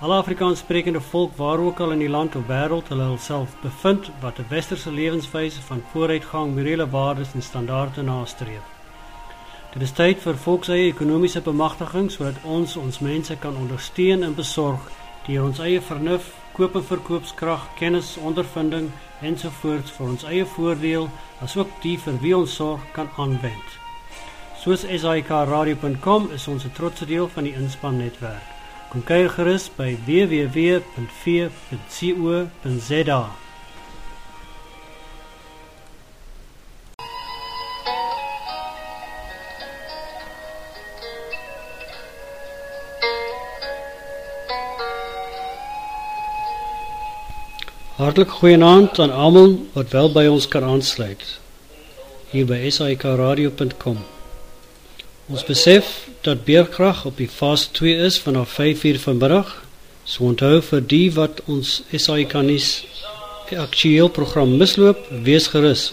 Alle Afrikaanssprekende volk waar ook al in die land of wêreld hulle hulself bevind wat 'n westerse lewenswyse van vooruitgang, morele waardes en standaarde nastreef. Dit is tyd vir volkseie ekonomiese bemagtiging sodat ons ons mense kan ondersteun en besorg deur ons eie vernuf, koop en verkoopskrag, kennis, ondervinding ensovoorts vir ons eie voordeel asook die vir wie ons sorg kan aanwend. Soos SAIKradio.com is ons 'n trotse deel van die inspannetwerk. Kom kyk gerus by www.v.co.za. Hartlik goeienaand aan almal wat wel by ons kan aansluit hier by sikradio.com. Ons besef dat beerkrag op die fase 2 is vanaf 5:00 vanmiddag. So onthou vir die wat ons SAIKanis aktueel program misloop, wees gerus.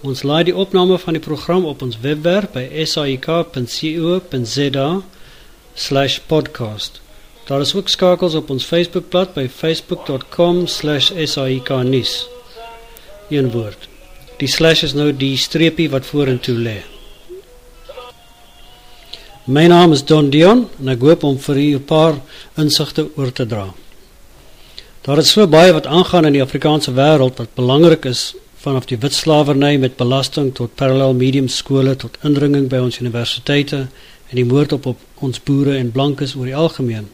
Ons laai die opname van die program op ons webwerf by saik.co.za/podcast. Daar is ook skakels op ons Facebookblad by facebook.com/saikanis. Een woord. Die slash is nou die streepie wat vorentoe lê. My naam is Don Dion en ek hoop om vir u 'n paar insigte oor te dra. Daar is so baie wat aangaan in die Afrikaanse wêreld wat belangrik is vanaf die wit slawerny met belasting tot parallel medium skole tot indringing by ons universiteite en die moord op, op ons boere en blankes oor die algemeen.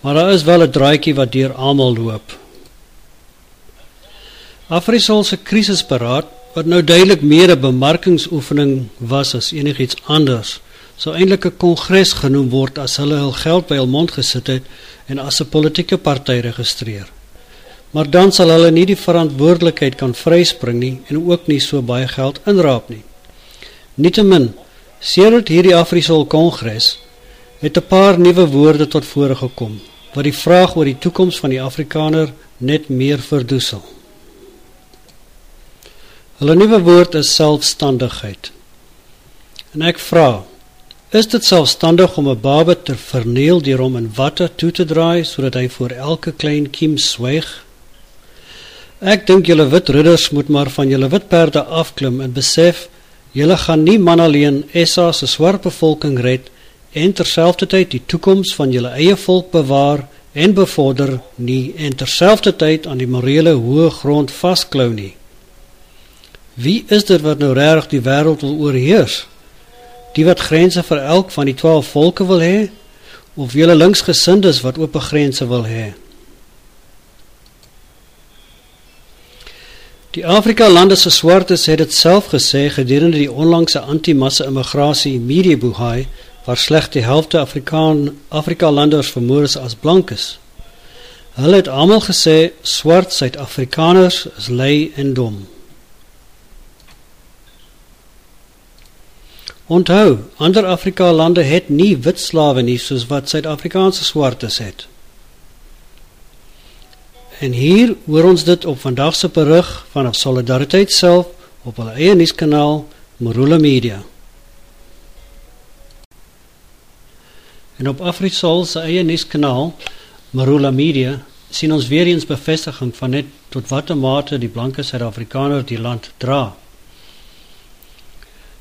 Maar daar is wel 'n draadjie wat deur almal loop. Afrisol se krisisberaad wat nou duidelik meer 'n bemarkingsoefening was as enigiets anders sou eintlik 'n kongres genoem word as hulle hul geld by hul mond gesit het en as 'n politieke party registreer. Maar dan sal hulle nie die verantwoordelikheid kan vryspring nie en ook nie so baie geld inraap nie. Nietemin, sedert hierdie Afrisol kongres het 'n paar nuwe woorde tot vore gekom wat die vraag oor die toekoms van die Afrikaner net meer verdoesel. Hulle nuwe woord is selfstandigheid. En ek vra, Is dit selfstandig om 'n baba te verneel deur hom in watte toe te draai sodat hy voor elke klein kiem swyg? Ek dink julle wit ridders moet maar van julle wit perde afklim en besef julle gaan nie man alleen SA se swart bevolking red en terselfdertyd die toekoms van julle eie volk bewaar en bevorder nie en terselfdertyd aan die morele hoë grond vasklou nie. Wie is dit wat nou regtig die wêreld wil oorheers? Die wat grense vir elk van die 12 volke wil hê of julle linksgesindes wat oop grense wil hê. Die Afrika lande se swartes het dit self gesê gedurende die onlangse anti-massa immigrasie media boei waar slegs die helfte Afrikaan Afrika landers vermoor is as blankes. Hulle het almal gesê swart Suid-Afrikaners is lui en dom. Onthou, ander Afrika lande het nie wit slawe nie soos wat Suid-Afrikaanse swartes het. En hier hoor ons dit op vandag se berig van Solidariteit self op hulle eie nuuskanaal Morula Media. En op Afrisol se eie nuuskanaal Morula Media sien ons weer eens bevestiging van net tot watter mate die blanke Suid-Afrikaner die land dra.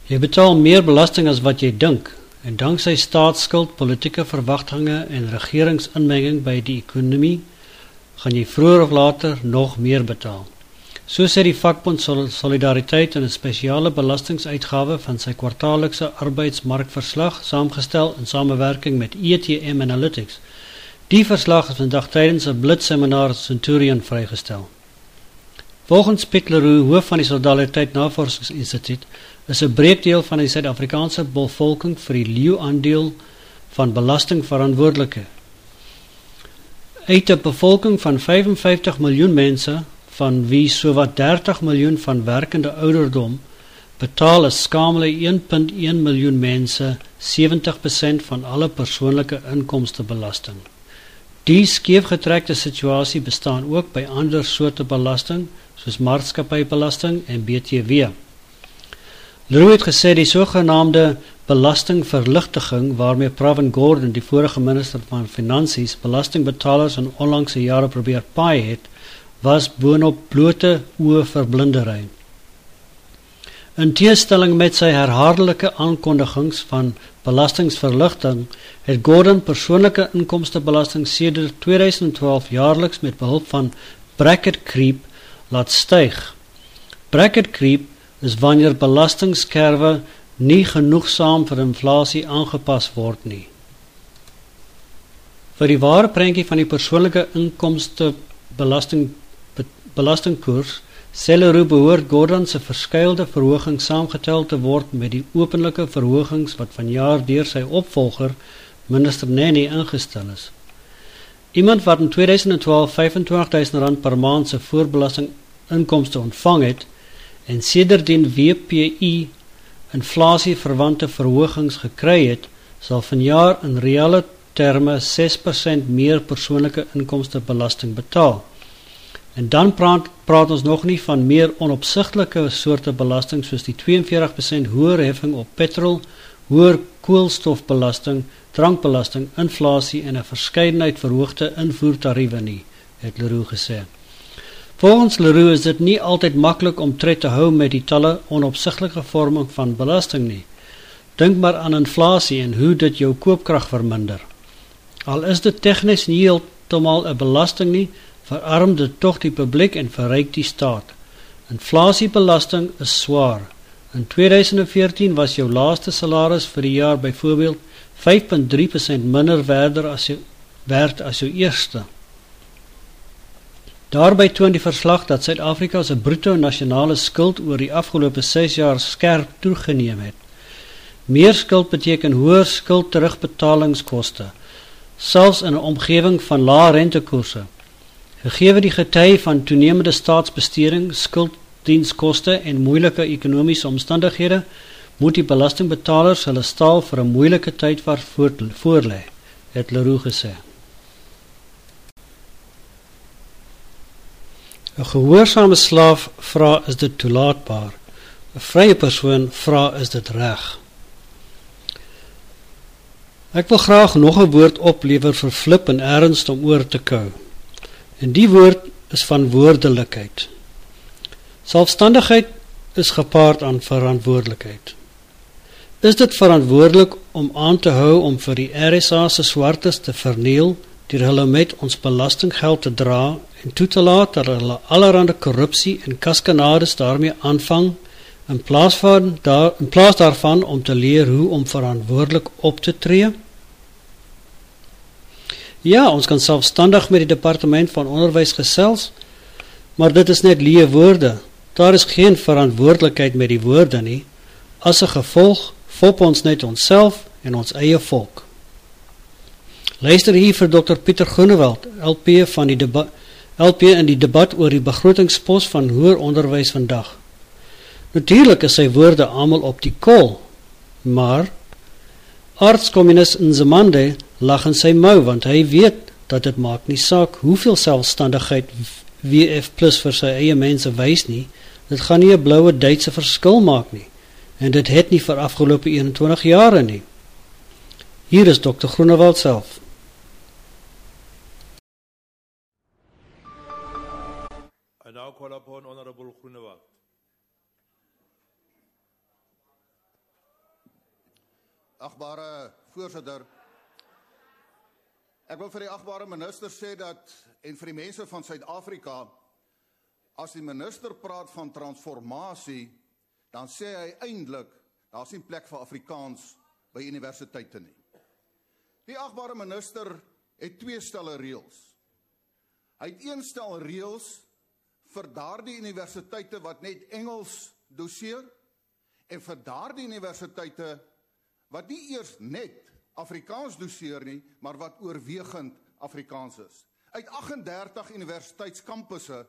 Jy betaal meer belasting as wat jy dink en danksy staatsskuld, politieke verwagtinge en regeringsinmenging by die ekonomie gaan jy vroeër of later nog meer betaal. So sê die vakbond Solidariteit in 'n spesiale belastinguitgawe van sy kwartaallikse arbeidsmarkverslag saamgestel in samewerking met ETM Analytics. Die verslag is vandag tydens 'n blitseminar Centurion vrygestel. Volgens Piet Leroux, hoof van die Solidariteit Navorsingsinstituut, is 'n breekdeel van die Suid-Afrikaanse bevolking vir die leeu aandeel van belastingverantwoordelike. Uit 'n bevolking van 55 miljoen mense, van wie sowat 30 miljoen van werkende ouderdom, betaal 'n skamele 1.1 miljoen mense 70% van alle persoonlike inkomste belasting. Die skeefgetrekte situasie bestaan ook by ander soorte belasting, soos maatskappybelasting en BTW. Leroux het gesê die sogenaamde belastingverligting waarmee Pravin Gordhan, die vorige minister van Finansies, belastingbetalers in onlangse jare probeer paai het, was boonop blote oë verblindery. In teenstelling met sy herhaaldelike aankondigings van belastingverligting, het Gordhan persoonlike inkomstebelasting sedert 2012 jaarliks met behulp van bracket creep laat styg. Bracket creep is wanneer belastingkerwe nie genoegsaam vir inflasie aangepas word nie. Vir die ware prentjie van die persoonlike inkomste belasting belastingkoers Celeru behoort Gordon se verskeilde verhogings saamgetel te word met die openlike verhogings wat vanjaar deur sy opvolger minister Nene ingestel is. Iemand wat in 2012 25000 rand per maand se voorbelasting inkomste ontvang het, en sedertdien WPI inflasieverwante verhogings gekry het, sal vanjaar in reële terme 6% meer persoonlike inkomste belasting betaal. En dan praat praat ons nog nie van meer onopsigtelike soorte belasting soos die 42% hoër heffing op petrol, hoër koolstofbelasting, drankbelasting, inflasie en 'n verskeidenheid verhoogde invoertariewe nie, het Leroux gesê. Volgens Leroux is dit nie altyd maklik om tred te hou met die talle onopsiglike vorming van belasting nie. Dink maar aan inflasie en hoe dit jou koopkrag verminder. Al is dit tegnies nie heeltemal 'n belasting nie, verarm dit tog die publiek en verryk die staat. Inflasiebelasting is swaar. In 2014 was jou laaste salaris vir die jaar byvoorbeeld 5.3% minder as jou werd as jou eerste. Daarby toon die verslag dat Suid-Afrika se bruto nasionale skuld oor die afgelope 6 jaar skerp toegeneem het. Meer skuld beteken hoër skuldterugbetalingskoste, selfs in 'n omgewing van lae rentekoerse. Gegee die gety van toenemende staatsbesteding, skulddienskoste en moeilike ekonomiese omstandighede, moet die belastingbetalers hulle staal vir 'n moeilike tyd voorlê, het Leroux gesê. 'n Gehoorsame slaaf vra is dit toelaatbaar. 'n Vrye persoon vra is dit reg. Ek wil graag nog 'n woord oplewer vir flip en erns om oor te kou. En die woord is van woordelikheid. Selfstandigheid is gepaard aan verantwoordelikheid. Is dit verantwoordelik om aan te hou om vir die RSA se swartes te verniel deur hulle met ons belastinggeld te dra en toe te laat dat hulle allerlei korrupsie en kaskanades daarmee aanvang in plaas van daar in plaas daarvan om te leer hoe om verantwoordelik op te tree. Ja, ons kan selfstandig met die departement van onderwys gesels, maar dit is net leë woorde. Daar is geen verantwoordelikheid met die woorde nie. As 'n gevolg fop ons net onsself en ons eie volk. Luister hier vir Dr Pieter Groenewald, LP van die jy in die debat oor die begrotingspos van hoër onderwys vandag. Natuurlik is sy woorde almal op die kol, maar aardskommunis Nzimande lag in sy mou want hy weet dat dit maak nie saak hoeveel selfstandigheid WF+ vir sy eie mense wys nie, dit gaan nie 'n bloue Duitse verskil maak nie en dit het nie vir afgelope 21 jare nie. Hier is Dr Groenewald self. Upon Honorable Groenewald. Agbare voorzitter, ek wil vir die agbare minister sê dat en vir die mense van Suid-Afrika as die minister praat van transformasie, dan sê hy eintlik daar's nie plek vir Afrikaans by universiteite nie. Die agbare minister het twee stelle reëls. Hy het een stel reëls vir daardie universiteite wat net Engels doseer en vir daardie universiteite wat nie eers net Afrikaans doseer nie, maar wat oorwegend Afrikaans is. Uit 38 universiteitskampusse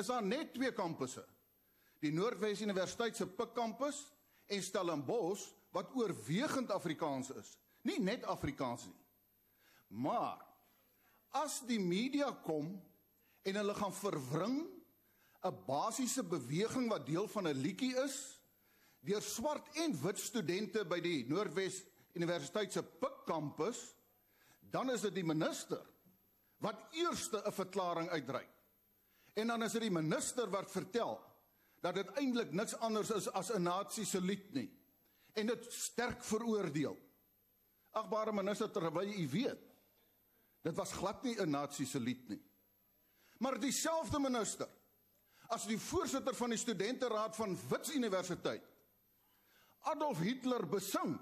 is daar net twee kampusse. Die Noordwes Universiteit se Pik kampus en Stellenbosch wat oorwegend Afrikaans is. Nie net Afrikaans nie. Maar as die media kom en hulle gaan verwring 'n basiese beweging wat deel van 'n liedjie is deur swart en wit studente by die Noordwes Universiteit se Pik kampus, dan is dit die minister wat eerste 'n verklaring uitdruk. En dan is dit die minister wat vertel dat dit eintlik niks anders is as 'n nasie se lied nie en dit sterk veroordeel. Agbare minister terwyl u weet dit was glad nie 'n nasie se lied nie. Maar dieselfde minister as die voorsitter van die studenteraad van Wits Universiteit Adolf Hitler besing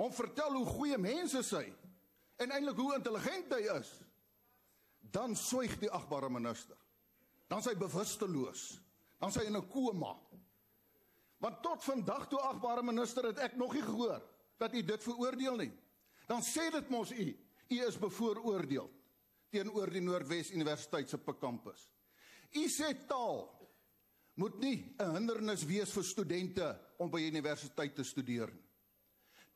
hom vertel hoe goeie mense sy en eintlik hoe intelligent hy is dan swyg die agbare minister. Dan sy bewusteloos. Dan sy in 'n koma. Want tot vandag toe agbare minister het ek nog nie gehoor dat u dit veroordeel nie. Dan sê dit mos u, u is bevooroordeel teenoor die Noordwes Universiteit se kampus. Sê taal moet nie 'n hindernis wees vir studente om by universiteit te studeer nie.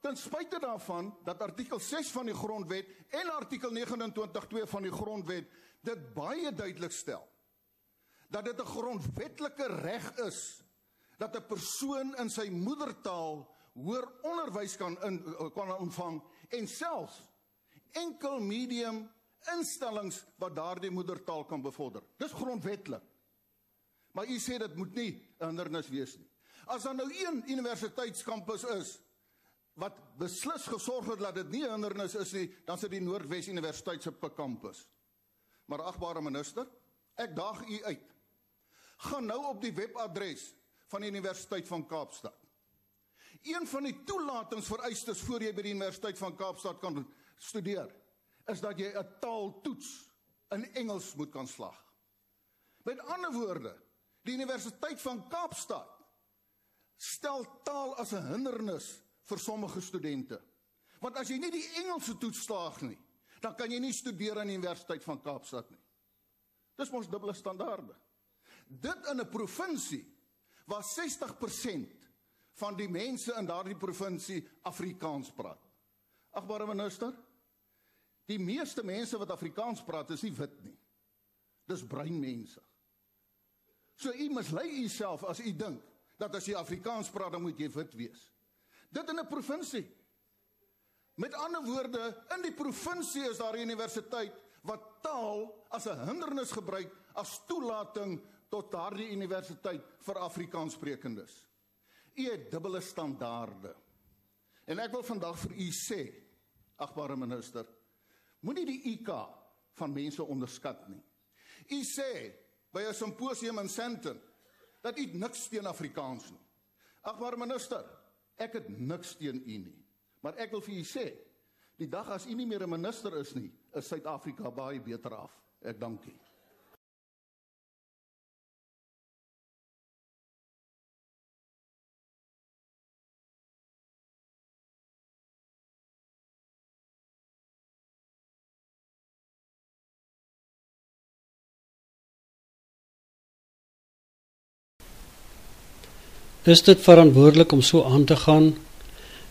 Ten spyte daarvan dat artikel 6 van die grondwet en artikel 29.2 van die grondwet dit baie duidelik stel dat dit 'n grondwetlike reg is dat 'n persoon in sy moedertaal hoër onderwys kan in kan ontvang en selfs enkel medium instellings wat daardie moedertaal kan bevorder. Dis grondwetlik. Maar u sê dit moet nie 'n hindernis wees nie. As daar nou een universiteitskampus is wat beslis gesorg het dat dit nie 'n hindernis is nie, dan sit die Noordwes Universiteit se kampus. Maar agbare minister, ek daag u uit. Gaan nou op die webadres van die Universiteit van Kaapstad. Een van die toelatingsvereistes voor jy by die Universiteit van Kaapstad kan studeer, is dat jy 'n taaltoets in Engels moet kan slaag. Met ander woorde, die Universiteit van Kaapstad stel taal as 'n hindernis vir sommige studente. Want as jy nie die Engelse toets slaag nie, dan kan jy nie studeer aan die Universiteit van Kaapstad nie. Dis mos dubbele standaarde. Dit in 'n provinsie waar 60% van die mense in daardie provinsie Afrikaans praat. Agbare minister, die meeste mense wat Afrikaans praat is nie wit nie. Dis bruin mense. So u mislei u self as u dink dat as jy Afrikaans praat dan moet jy wit wees. Dit in 'n provinsie. Met ander woorde, in die provinsie is daar 'n universiteit wat taal as 'n hindernis gebruik as toelating tot daardie universiteit vir Afrikaanssprekendes. U het dubbele standaarde. En ek wil vandag vir u sê, agbare minister, moenie die IK van mense onderskat nie. U sê by 'n simposium in Sandton dat u niks teen Afrikaans nie. Agbare minister, Ek het niks teen u nie. Maar ek wil vir u sê, die dag as u nie meer 'n minister is nie, is Suid-Afrika baie beter af. Ek dankie. Is dit verantwoordelik om so aan te gaan?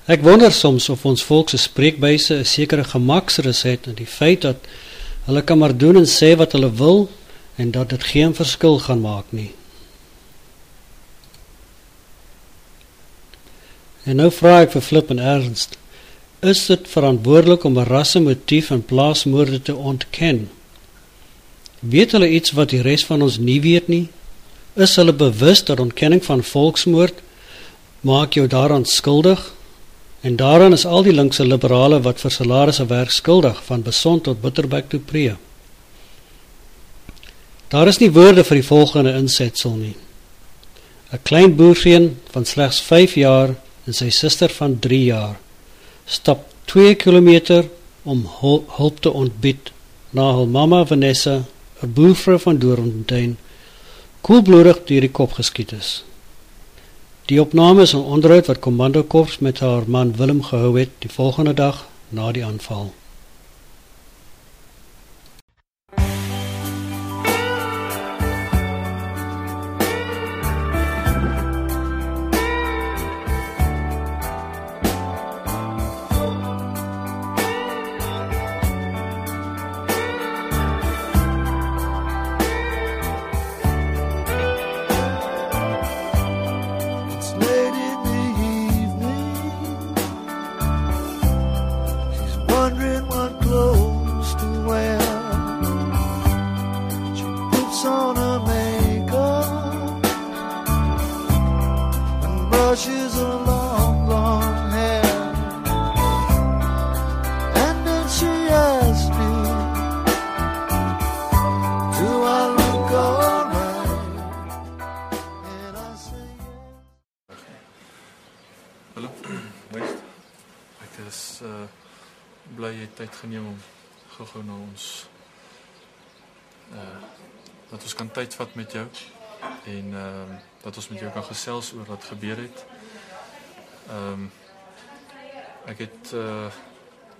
Ek wonder soms of ons volk se spreekwyse 'n sekere gemaksrus het in die feit dat hulle kan maar doen en sê wat hulle wil en dat dit geen verskil gaan maak nie. En nou vra ek vir Flip en Ernst, is dit verantwoordelik om 'n rassemotief in plaasmoorde te ontken? Weet hulle iets wat die res van ons nie weet nie? Is hulle bewus dat ontkenning van volksmoord maak jou daaraan skuldig en daaraan is al die linkse liberale wat vir salarisse werk skuldig van beson tot bitterbeck toe pree. Daar is nie woorde vir die volgende insetsel nie. 'n Klein boerseun van slegs 5 jaar en sy suster van 3 jaar stap 2 km om hulp te ontbied na hul mamma Vanessa, 'n boervrou van Doornfontein koelbloedig deur die kop geskiet is. Die opname is 'n onderhoud wat Kommando Korps met haar man Willem gehou het die volgende dag na die aanval. Tyd geneem om gou-gou na ons uh dat ons kan tyd vat met jou en ehm uh, dat ons met jou kan gesels oor wat gebeur het. Ehm um, ek het uh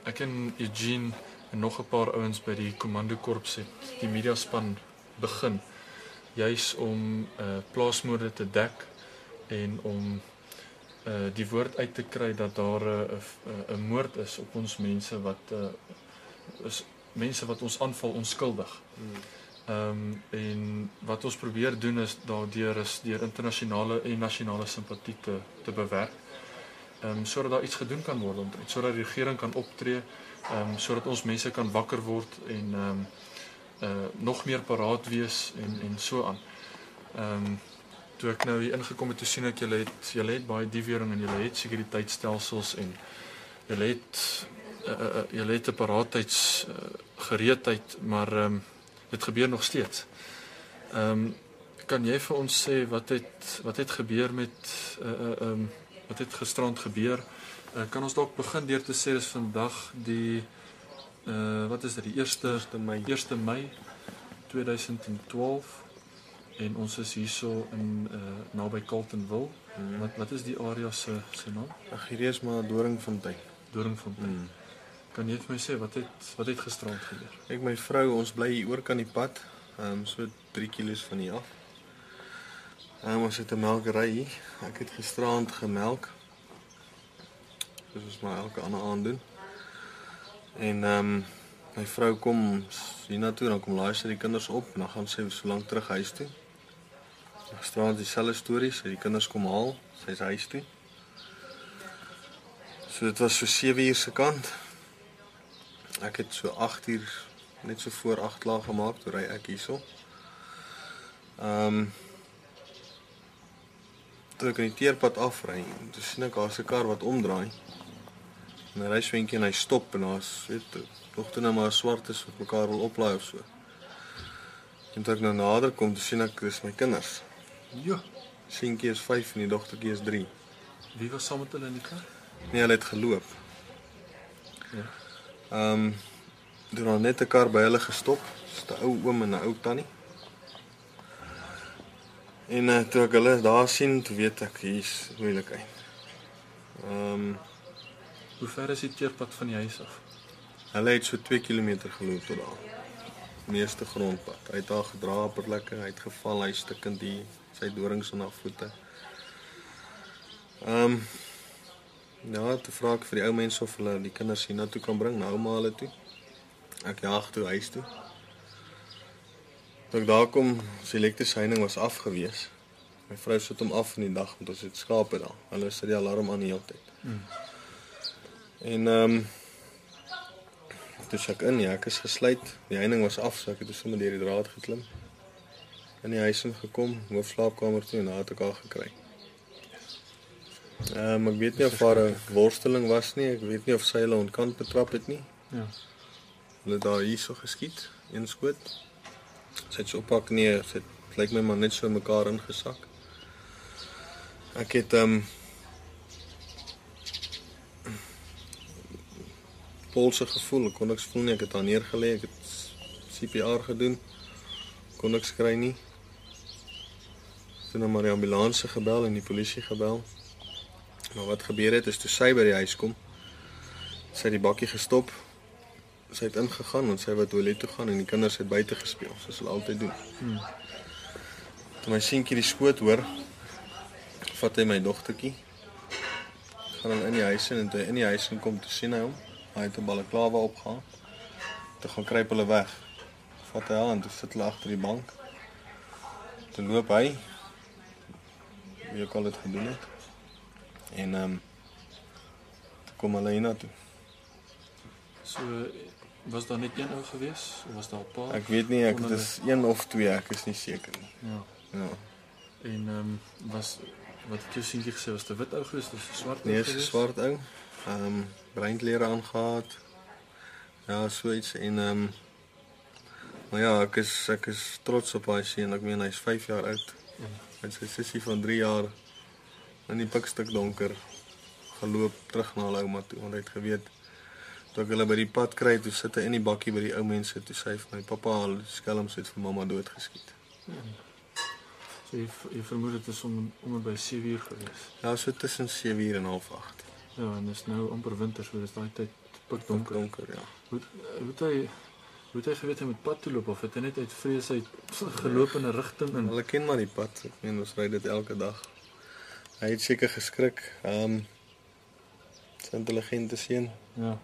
ek en Eugene en nog 'n paar ouens by die komando korps het die mediaspan begin juis om uh plaasmoorde te dek en om uh die woord uit te kry dat daar 'n uh, 'n moord is op ons mense wat uh is mense wat ons aanval onskuldig. Ehm um, en wat ons probeer doen is daardeur is deur internasionale en nasionale simpatie te te bewerk. Ehm um, sodat daar iets gedoen kan word omtrent sodat die regering kan optree, ehm um, sodat ons mense kan wakker word en ehm um, uh nog meer paraat wees en en so aan. Ehm um, toe ek nou hier ingekom het, toe sien ek julle het julle het baie diewering en julle het sekuriteitstelsels en julle het uh, uh, julle het 'n paraatheid uh, gereedheid, maar ehm um, dit gebeur nog steeds. Ehm um, kan jy vir ons sê wat het wat het gebeur met uh ehm uh, um, wat het gisterand gebeur? Uh, kan ons dalk begin deur te sê dis vandag die uh wat is dit die 1ste Mei 1 Mei 2012 en ons is hierso in uh naby Carltonville. Mm. Wat wat is die area se se naam? Ag hierdie is maar Doringfontein. Doringfontein. Mm. Kan jy vir my sê wat het wat het gisterand gebeur? Ek my vrou, ons bly hier oor kan die pad, ehm um, so 3 km van hier af. Ehm um, ons het 'n melkery hier. Ek het gisterand gemelk. Soos ons maar elke ander aand doen. En ehm um, my vrou kom hiernatoe dan kom laai sy die kinders op en dan gaan sy so lank terug huis toe. Gisterand dieselfde stories, sy die kinders kom haal, sy's huis toe. So dit was so 7 uur se kant. Ek het so 8 uur net so voor 8 laag gemaak toe ry ek hierso. Ehm um, toe ek in die teerpad afry, toe sien ek daar's 'n kar wat omdraai. En hy ry swentjie en hy stop en daar's weet nog toe nou maar swart is wat mekaar wil oplaai of so. En toe ek nou nader kom, sien ek dis my kinders. Ja, Seentjie is 5 en die dogtertjie is 3. wie was saam met hulle in die kar? Nee, hulle het geloop. Ja. Ehm um, toe dan net 'n kar by hulle gestop. Dis 'n ou oom en 'n ou tannie. En uh, toe ek hulle daar sien, toe weet ek hier's moeilikheid. Ehm um, Hoe ver is die teerpad van die huis af? hulle het so 2 km geloop tot daar. Meeste grondpad. Hy het daar gedra per lekker, hy het geval, hy stikkend die sy dorings in haar voete. Ehm um, Ja, toe vra ek vir die ou mense of hulle die kinders hiernatoe kan bring, na ouma hulle toe. Ek jaag toe huis toe. Toe ek daar kom, sy elektriese heining was afgewees. My vrou sit hom af in die dag want ons het skape daar. Hulle sit die alarm aan die hele tyd. Hmm. En ehm um, toe sê ek in, ja, ek is gesluit. Die heining was af, so ek het sommer deur die draad geklim. In die huis in gekom, hoofslaapkamer toe en daar het ek haar gekry. Ehm um, ek weet nie of haar 'n worsteling was nie. Ek weet nie of sy hulle ontkant betrap het nie. Ja. Hulle daar hierso geskiet, een skoot. Sy het so oppak nee, sy het lyk my maar net so mekaar ingesak. Ek het ehm um, polse gevoel, ek kon niks voel nie. Ek het haar neergelê, ek het CPR gedoen. Kon niks kry nie. Toe nou maar die ambulans gebel en die polisie gebel. Maar wat gebeur het is toe sy by die huis kom, sy het die bakkie gestop. Sy het ingegaan en sy wou toilet toe gaan en die kinders het buite gespeel soos hulle altyd doen. Hmm. Toe my seentjie die skoot hoor, vat hy my dogtertjie. Gaan hom in die huis in en toe in die huis kom, toe sien hy hom. Hy het 'n balaklava opgehaal. Toe gaan kruip hulle weg. Vat hy haar en toe sit hulle agter die bank. Toe loop hy. Wie ook al dit gedoen het. En ehm um, kom hulle hiernatoe. So was daar net een ou gewees of was daar 'n paar? Ek weet nie, ek dit is een of twee, ek is nie seker nie. Ja. Ja. En ehm um, was wat het jou seentjie gesê was 'n wit ou gewees, 'n swart ou Nee, swart ou. Ehm um, breinklere aangetree. Ja, so iets en ehm um, maar ja, ek is ek is trots op hy seun. Ek meen hy's 5 jaar oud. Het sy sussie van 3 jaar in die pikstuk donker geloop terug na hulle ouma toe want hy het geweet Toe ek hulle by die pad kry, toe sit hy in die bakkie by die ou mense toe sê hy vir my pappa al skelms het vir mamma doodgeskiet. So jy jy vermoed dit is om om by 7 uur gewees. Ja, so tussen 7:00 en 08:30. Ja, en dis nou amper winter, so dis daai tyd pikdonker. Donker, ja. Hoe hoe hy hoe het hy geweet hy moet pad toe loop of het hy net uit vrees uit geloop in 'n rigting in? Hulle ken maar die pad. Ek meen ons ry dit elke dag. Hy het seker geskrik. Ehm um, intelligente seun. Ja.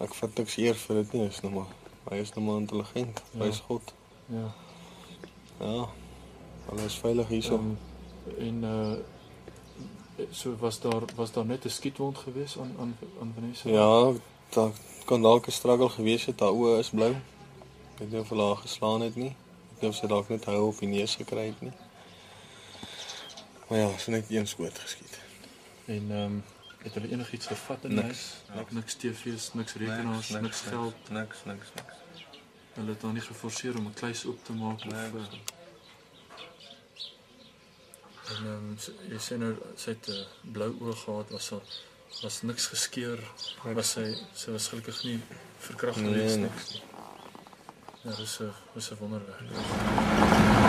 Ek vat niks eer vir dit nie, is nou maar. Hy is nou maar intelligent. Ja. Hy's God. Ja. Ja. Hulle is veilig hierso. Um, en uh so was daar was daar net 'n skietwond gewees aan aan aan Vanessa? Ja, daar kan dalk 'n struggle gewees het. Haar oë is blou. Ek weet nie of hulle haar geslaan het nie. Ek weet of sy dalk net hou op die neus gekry het nie. Maar ja, sy het net een skoot geskiet. En ehm um, het hulle enigiets gevat in Niks. huis? Niks, niks TV's, niks rekenaars, niks, niks geld. niks, niks, niks. Hulle het dan nie geforseer om 'n kluis oop te maak of Nee, uh, En ehm um, jy sê nou sy het 'n uh, blou oog gehad, was haar was niks geskeur. Was sy sy was gelukkig nie verkragt Nee, gewees nie. Ja, dis 'n dis 'n wonderwerk.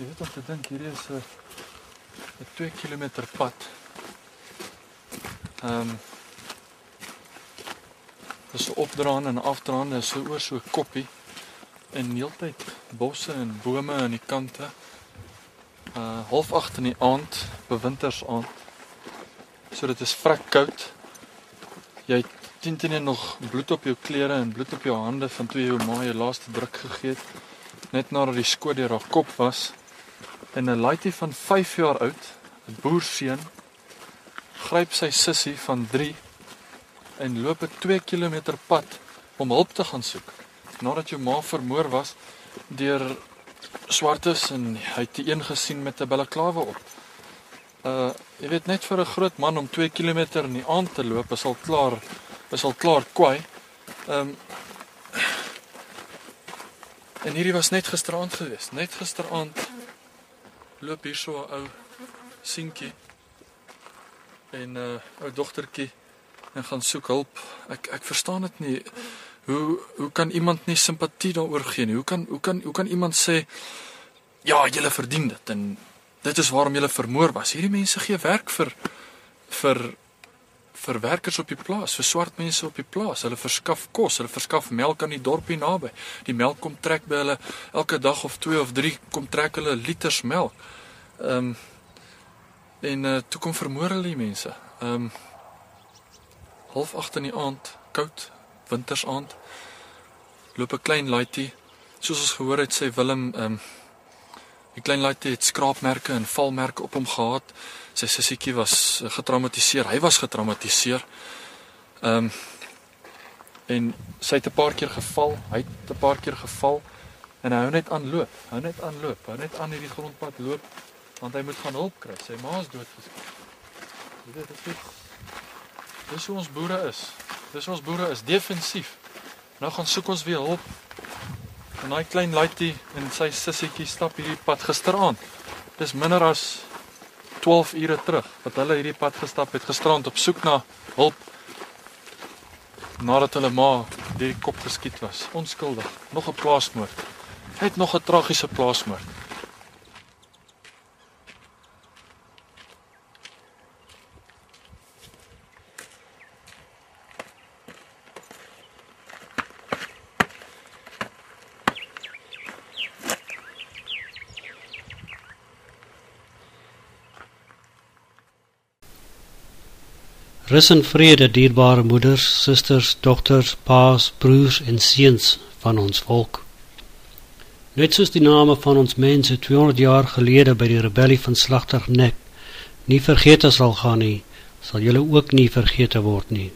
Jy weet of ek dink hierdie is 'n 'n 2 km pad. Ehm um, Dis so opdraande en afdraande, so oor so 'n koppie en heeltyd bosse en bome aan die kante. Uh half 8 in die aand, bewinters aand. So dit is vrek koud. Jy teen teen nog bloed op jou klere en bloed op jou hande van toe jou ma jou laaste druk gegee het net nadat die skoot deur haar kop was en 'n laaitjie van 5 jaar oud, 'n boerseun, gryp sy sussie van 3 en loop 'n 2 km pad om hulp te gaan soek. Nadat jou ma vermoor was deur swartes en hy het een gesien met 'n balaklawe op. Uh jy weet net vir 'n groot man om 2 km in die aand te loop is al klaar is al klaar kwai. Ehm um, En hierdie was net gisteraand gewees. Net gisteraand loop hier so 'n ou seentjie en 'n uh, ou dogtertjie en gaan soek hulp. Ek ek verstaan dit nie. Hoe hoe kan iemand nie simpatie daaroor gee nie? Hoe kan hoe kan hoe kan iemand sê ja, julle verdien dit en dit is waarom julle vermoor was. Hierdie mense gee werk vir vir vir werkers op die plaas, vir swart mense op die plaas. Hulle verskaf kos, hulle verskaf melk aan die dorpie naby. Die melk kom trek by hulle elke dag of 2 of 3 kom trek hulle liters melk. Ehm um, en uh, toe kom vermoor hulle die mense. Ehm um, half 8 in die aand, koud, wintersaand. Loop 'n klein laaitjie. Soos ons gehoor het sê Willem ehm um, die klein laaitjie het skraapmerke en valmerke op hom gehad. Sy sissietjie was getraumatiseer. Hy was getraumatiseer. Ehm um, en sy het 'n paar keer geval. Hy het 'n paar keer geval en hy hou net aan loop. Hou net aan loop. Hou net aan hierdie grondpad loop want hy moet gaan hulp kry. Sy ma is doodgeskiet. Jy weet dit is Dis hoe ons boere is. Dis hoe ons boere is defensief. Nou gaan soek ons weer hulp. En daai klein laaitjie en sy sissietjie stap hierdie pad gisteraand. Dis minder as 12 ure terug wat hulle hierdie pad gestap het gisterand op soek na hulp nadat hulle ma deur die kop geskiet was. Onskuldig. Nog 'n plaasmoord. Het nog 'n tragiese plaasmoord. Rus en vrede, dierbare moeders, susters, dogters, paas, broers en seuns van ons volk. Net soos die name van ons mense 200 jaar gelede by die rebellie van Slagter Nek nie vergeet sal gaan nie, sal julle ook nie vergete word nie.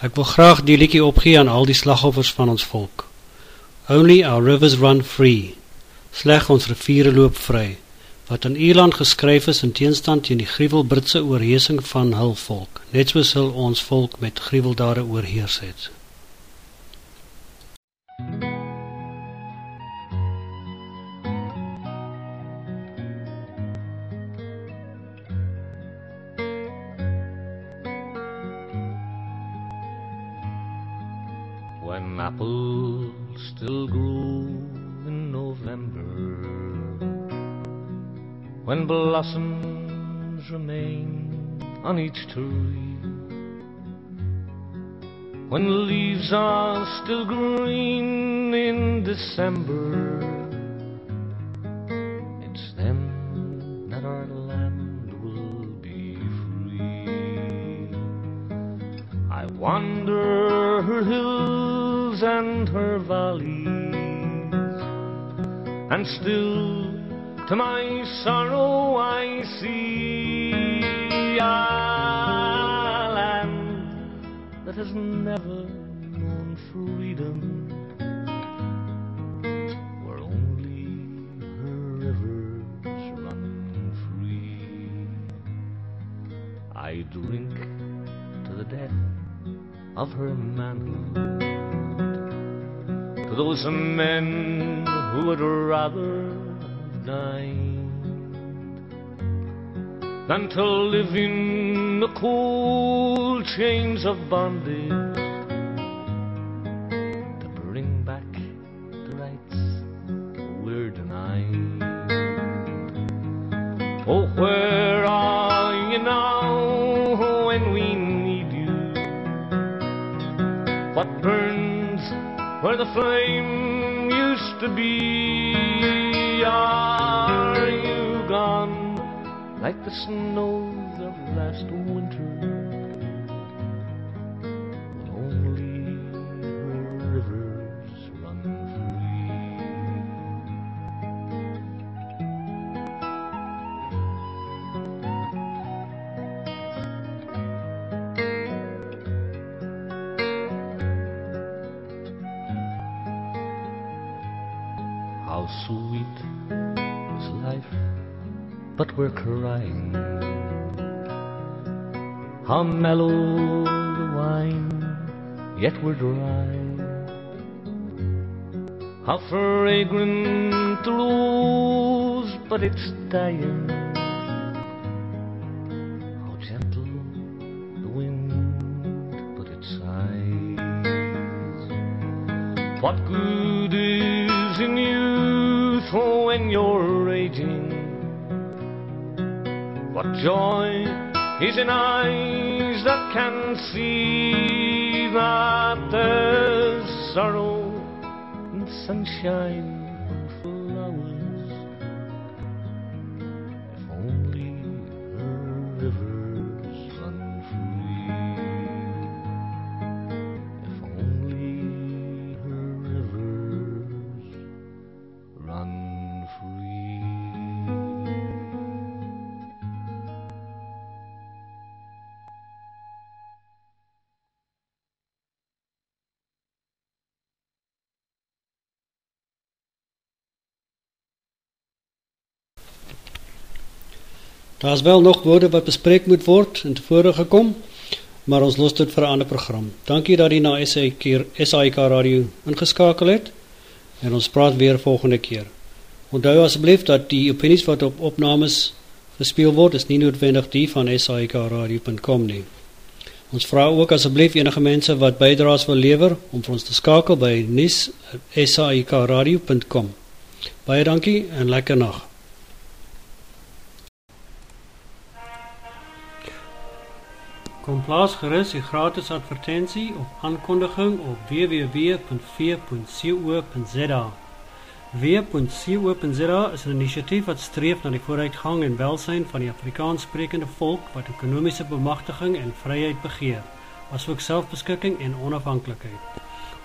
Ek wil graag die liedjie opgee aan al die slagoffers van ons volk. Only our rivers run free. Sleg ons riviere loop vry wat aan Ierland geskryf is in teenstand teen die gruwel Britse oorheersing van hul volk, net soos hul ons volk met gruweldade oorheers het. When blossoms remain on each tree, when leaves are still green in December. It's then that our land will be free. I wander her hills and her valleys, and still to my sorrow oh, I see a land that has never known freedom, where only her rivers run free. I drink to the death of her manhood, to those men who would rather than to live in the cold chains of bondage to bring back the rights we're denied. Oh, where are you now when we need you? What burns where the flame used to be? Are you gone like the snows of last winter? How sweet is life, but we're crying. How mellow the wine, yet we're dry. How fragrant the rose, but it's dying. Joy. Is in eyes that can see that there's sorrow and sunshine Daar's wel nog woorde wat bespreek moet word en tevore gekom, maar ons los dit vir 'n ander program. Dankie dat jy na SAK SAK radio ingeskakel het en ons praat weer volgende keer. Onthou asseblief dat die opinies wat op opnames gespeel word, is nie noodwendig die van sakradio.com nie. Ons vra ook asseblief enige mense wat bydraes wil lewer om vir ons te skakel by nis@sakradio.com. Baie dankie en lekker nag. Kom plaas gerus die gratis advertensie op aankondiging op www.v.co.za. W.co.za is 'n inisiatief wat streef na die vooruitgang en welsyn van die Afrikaanssprekende volk wat ekonomiese bemagtiging en vryheid begeer, asook selfbeskikking en onafhanklikheid.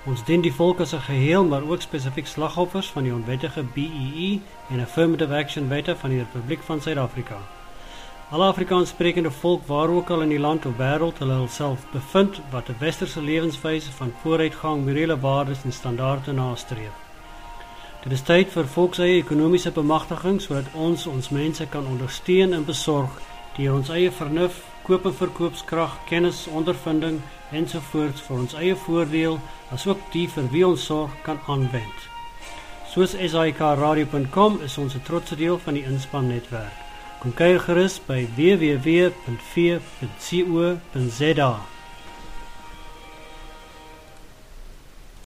Ons dien die volk as 'n geheel, maar ook spesifiek slagoffers van die onwettige BEE en Affirmative Action Wette van die Republiek van Suid-Afrika. Alle Afrikaanssprekende volk waar ook al in die land of wêreld hulle hulself bevind wat 'n westerse lewenswyse van vooruitgang, morele waardes en standaarde nastreef. Dit is tyd vir volkseie ekonomiese bemagtiging sodat ons ons mense kan ondersteun en besorg deur ons eie vernuf, koop en verkoopskrag, kennis, ondervinding ensovoorts vir ons eie voordeel asook die vir wie ons sorg kan aanwend. Soos SAIKradio.com is ons 'n trotse deel van die inspan netwerk. Kom kyk gerus by www.v.co.za.